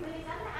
Thank you.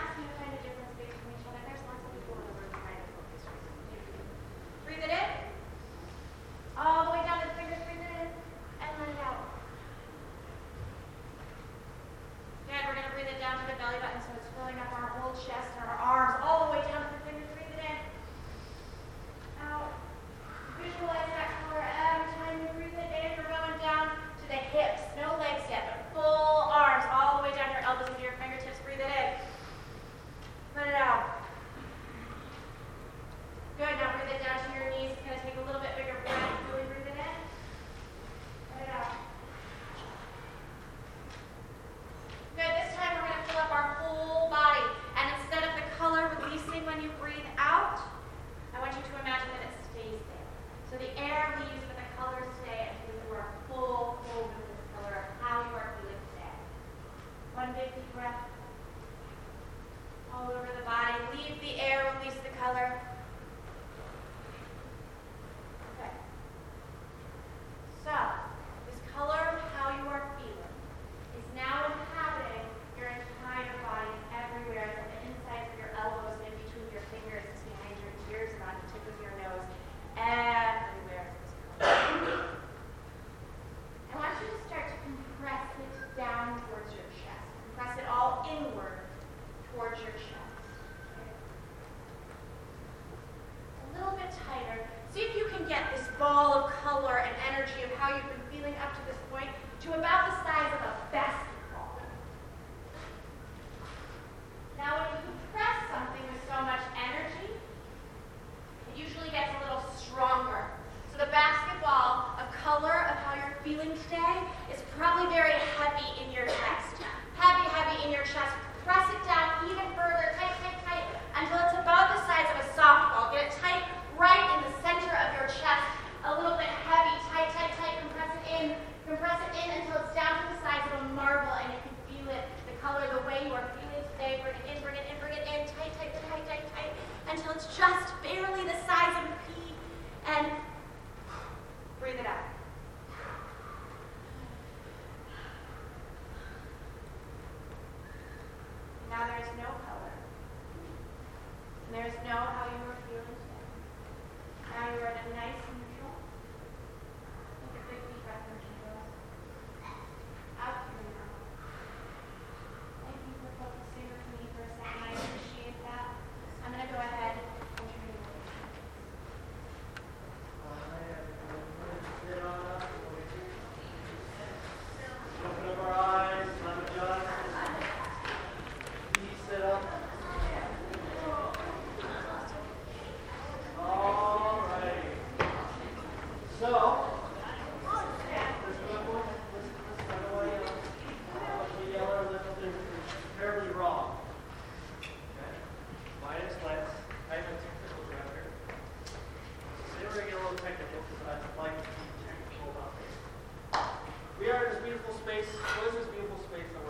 Beautiful space. What is this beautiful space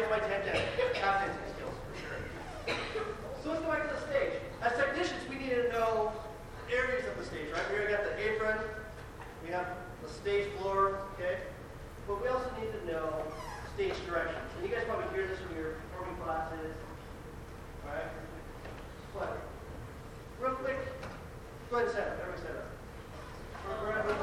raise my 10 dead. Competency skills, for sure. So let's go back to the stage. As technicians, we need to know areas of the stage, right? We already got the apron, we have the stage floor, okay? But we also need to know stage directions. And you guys probably hear this from your performing classes, right? But real quick, go ahead and set up. Everybody set up. We're, we're